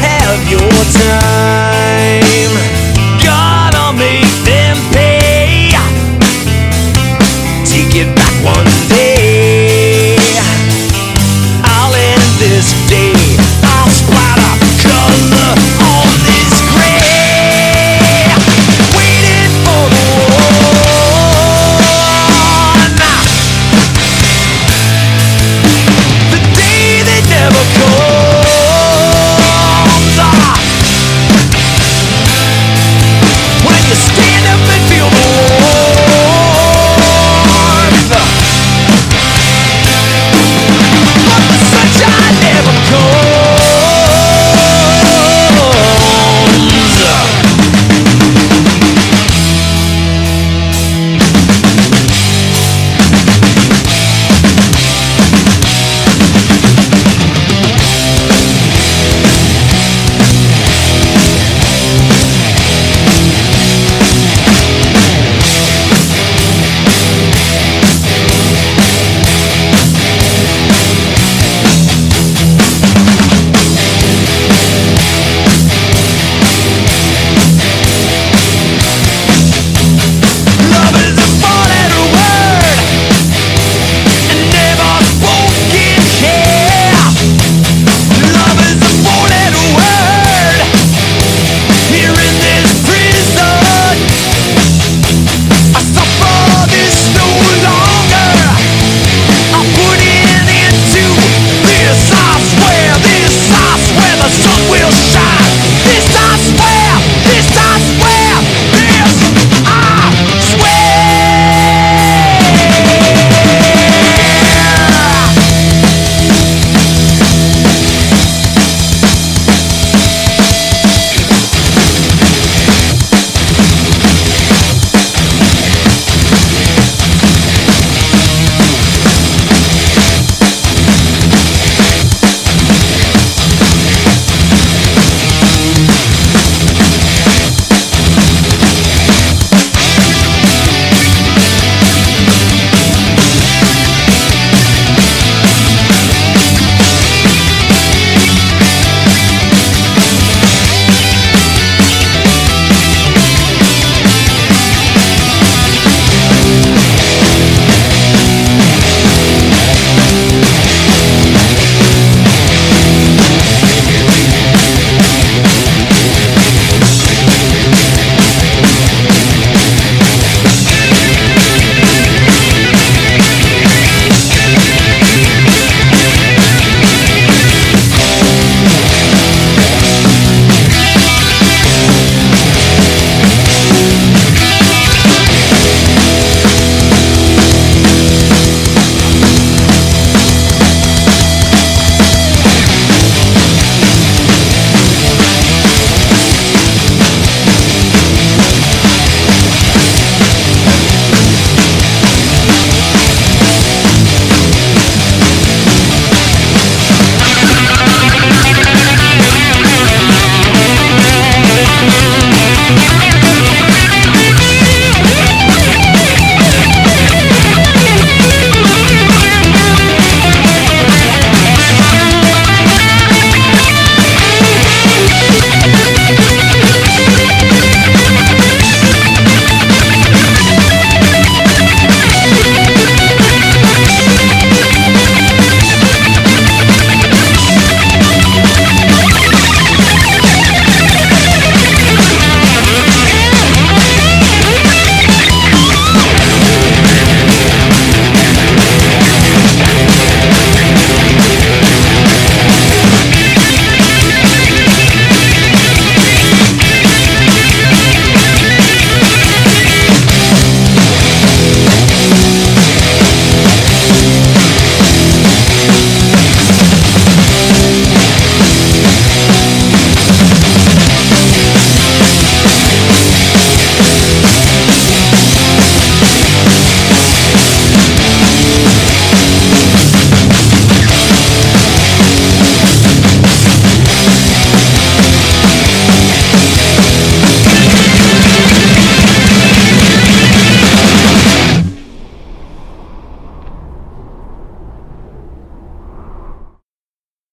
have your time.